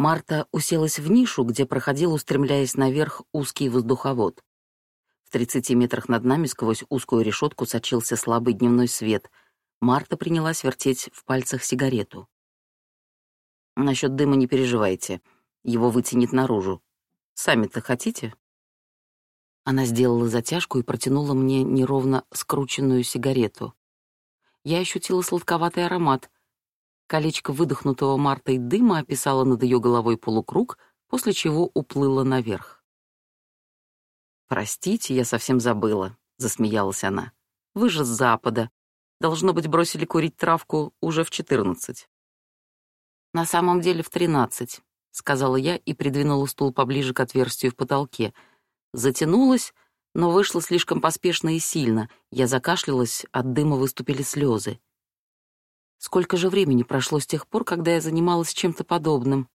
Марта уселась в нишу, где проходил, устремляясь наверх, узкий воздуховод. В 30 метрах над нами сквозь узкую решетку сочился слабый дневной свет. Марта принялась вертеть в пальцах сигарету. «Насчет дыма не переживайте. Его вытянет наружу. Сами-то хотите?» Она сделала затяжку и протянула мне неровно скрученную сигарету. Я ощутила сладковатый аромат. Колечко выдохнутого Мартой дыма описало над ее головой полукруг, после чего уплыло наверх. «Простите, я совсем забыла», — засмеялась она. «Вы же с запада. Должно быть, бросили курить травку уже в четырнадцать». «На самом деле в тринадцать», — сказала я и придвинула стул поближе к отверстию в потолке — Затянулась, но вышло слишком поспешно и сильно. Я закашлялась, от дыма выступили слезы. Сколько же времени прошло с тех пор, когда я занималась чем-то подобным?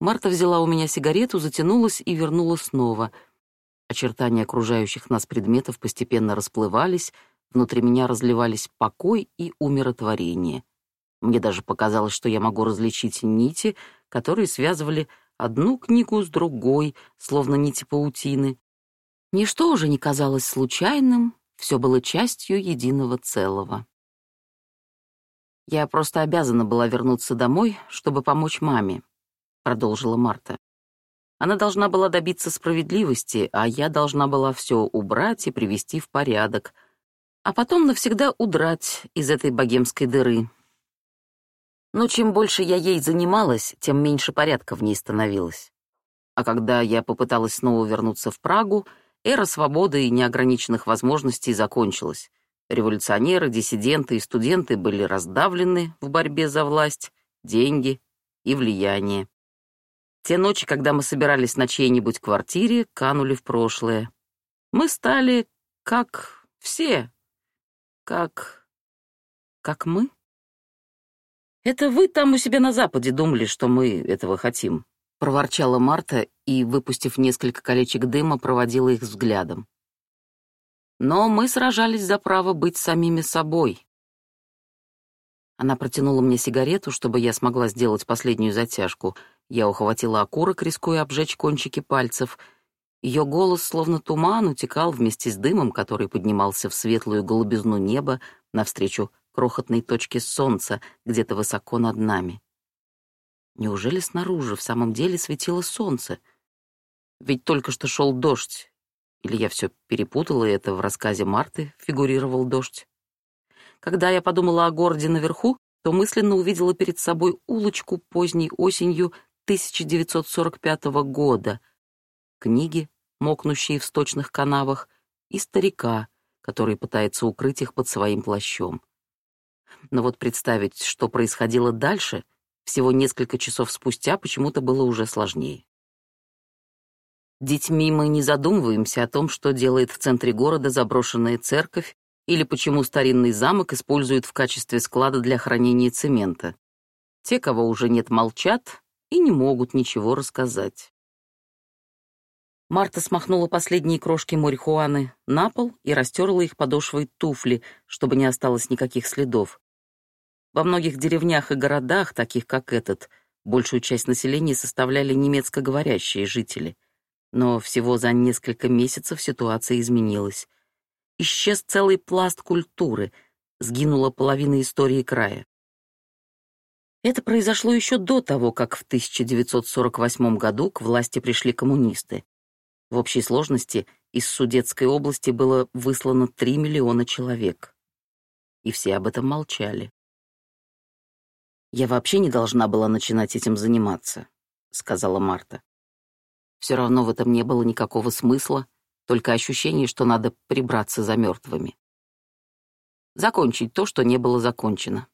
Марта взяла у меня сигарету, затянулась и вернула снова. Очертания окружающих нас предметов постепенно расплывались, внутри меня разливались покой и умиротворение. Мне даже показалось, что я могу различить нити, которые связывали одну книгу с другой, словно нити паутины. Ничто уже не казалось случайным, все было частью единого целого. «Я просто обязана была вернуться домой, чтобы помочь маме», — продолжила Марта. «Она должна была добиться справедливости, а я должна была все убрать и привести в порядок, а потом навсегда удрать из этой богемской дыры. Но чем больше я ей занималась, тем меньше порядка в ней становилось. А когда я попыталась снова вернуться в Прагу, Эра свободы и неограниченных возможностей закончилась. Революционеры, диссиденты и студенты были раздавлены в борьбе за власть, деньги и влияние. Те ночи, когда мы собирались на чьей-нибудь квартире, канули в прошлое. Мы стали как все, как... как мы. Это вы там у себя на Западе думали, что мы этого хотим проворчала Марта и, выпустив несколько колечек дыма, проводила их взглядом. Но мы сражались за право быть самими собой. Она протянула мне сигарету, чтобы я смогла сделать последнюю затяжку. Я ухватила окурок, рискуя обжечь кончики пальцев. Ее голос, словно туман, утекал вместе с дымом, который поднимался в светлую голубизну неба навстречу крохотной точке солнца где-то высоко над нами. Неужели снаружи в самом деле светило солнце? Ведь только что шел дождь. Или я все перепутала, и это в рассказе Марты фигурировал дождь. Когда я подумала о городе наверху, то мысленно увидела перед собой улочку поздней осенью 1945 года, книги, мокнущие в сточных канавах, и старика, который пытается укрыть их под своим плащом. Но вот представить, что происходило дальше — всего несколько часов спустя почему-то было уже сложнее. Детьми мы не задумываемся о том, что делает в центре города заброшенная церковь или почему старинный замок используют в качестве склада для хранения цемента. Те, кого уже нет, молчат и не могут ничего рассказать. Марта смахнула последние крошки марихуаны на пол и растерла их подошвой туфли, чтобы не осталось никаких следов. Во многих деревнях и городах, таких как этот, большую часть населения составляли немецкоговорящие жители. Но всего за несколько месяцев ситуация изменилась. Исчез целый пласт культуры, сгинула половина истории края. Это произошло еще до того, как в 1948 году к власти пришли коммунисты. В общей сложности из Судетской области было выслано 3 миллиона человек. И все об этом молчали. «Я вообще не должна была начинать этим заниматься», — сказала Марта. Все равно в этом не было никакого смысла, только ощущение, что надо прибраться за мертвыми. Закончить то, что не было закончено.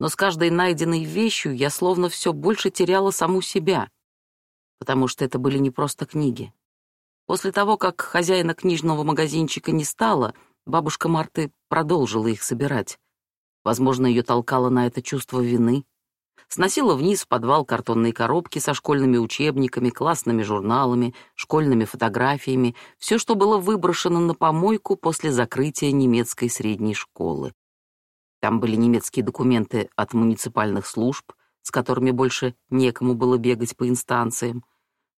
Но с каждой найденной вещью я словно все больше теряла саму себя, потому что это были не просто книги. После того, как хозяина книжного магазинчика не стало, бабушка Марты продолжила их собирать. Возможно, ее толкало на это чувство вины. Сносила вниз в подвал картонные коробки со школьными учебниками, классными журналами, школьными фотографиями, все, что было выброшено на помойку после закрытия немецкой средней школы. Там были немецкие документы от муниципальных служб, с которыми больше некому было бегать по инстанциям,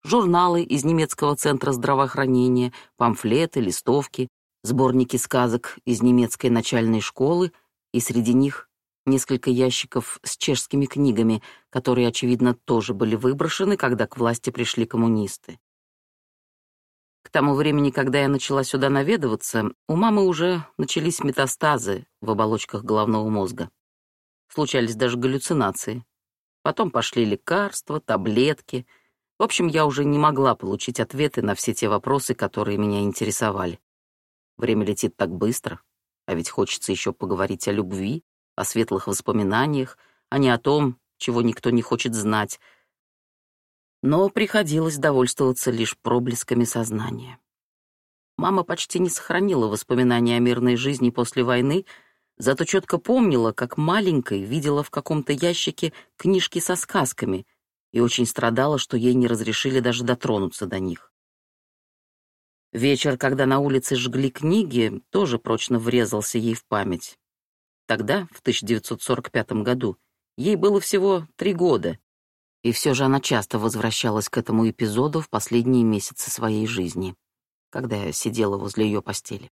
журналы из немецкого центра здравоохранения, памфлеты, листовки, сборники сказок из немецкой начальной школы, и среди них несколько ящиков с чешскими книгами, которые, очевидно, тоже были выброшены, когда к власти пришли коммунисты. К тому времени, когда я начала сюда наведываться, у мамы уже начались метастазы в оболочках головного мозга. Случались даже галлюцинации. Потом пошли лекарства, таблетки. В общем, я уже не могла получить ответы на все те вопросы, которые меня интересовали. Время летит так быстро, а ведь хочется еще поговорить о любви, о светлых воспоминаниях, а не о том, чего никто не хочет знать. Но приходилось довольствоваться лишь проблесками сознания. Мама почти не сохранила воспоминаний о мирной жизни после войны, зато четко помнила, как маленькой видела в каком-то ящике книжки со сказками и очень страдала, что ей не разрешили даже дотронуться до них. Вечер, когда на улице жгли книги, тоже прочно врезался ей в память. Тогда, в 1945 году, ей было всего три года, и все же она часто возвращалась к этому эпизоду в последние месяцы своей жизни, когда я сидела возле ее постели.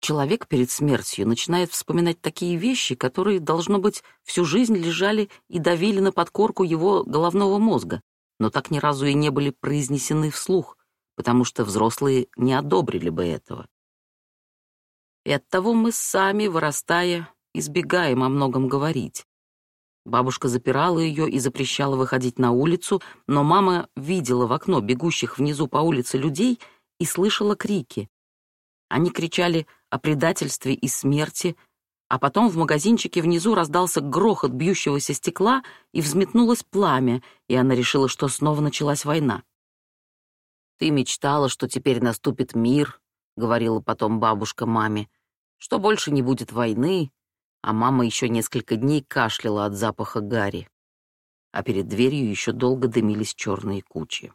Человек перед смертью начинает вспоминать такие вещи, которые, должно быть, всю жизнь лежали и давили на подкорку его головного мозга, но так ни разу и не были произнесены вслух, потому что взрослые не одобрили бы этого. И оттого мы сами, вырастая, избегаем о многом говорить. Бабушка запирала ее и запрещала выходить на улицу, но мама видела в окно бегущих внизу по улице людей и слышала крики. Они кричали о предательстве и смерти, а потом в магазинчике внизу раздался грохот бьющегося стекла и взметнулось пламя, и она решила, что снова началась война. «Ты мечтала, что теперь наступит мир», — говорила потом бабушка маме, что больше не будет войны, а мама еще несколько дней кашляла от запаха гари. А перед дверью еще долго дымились черные кучи.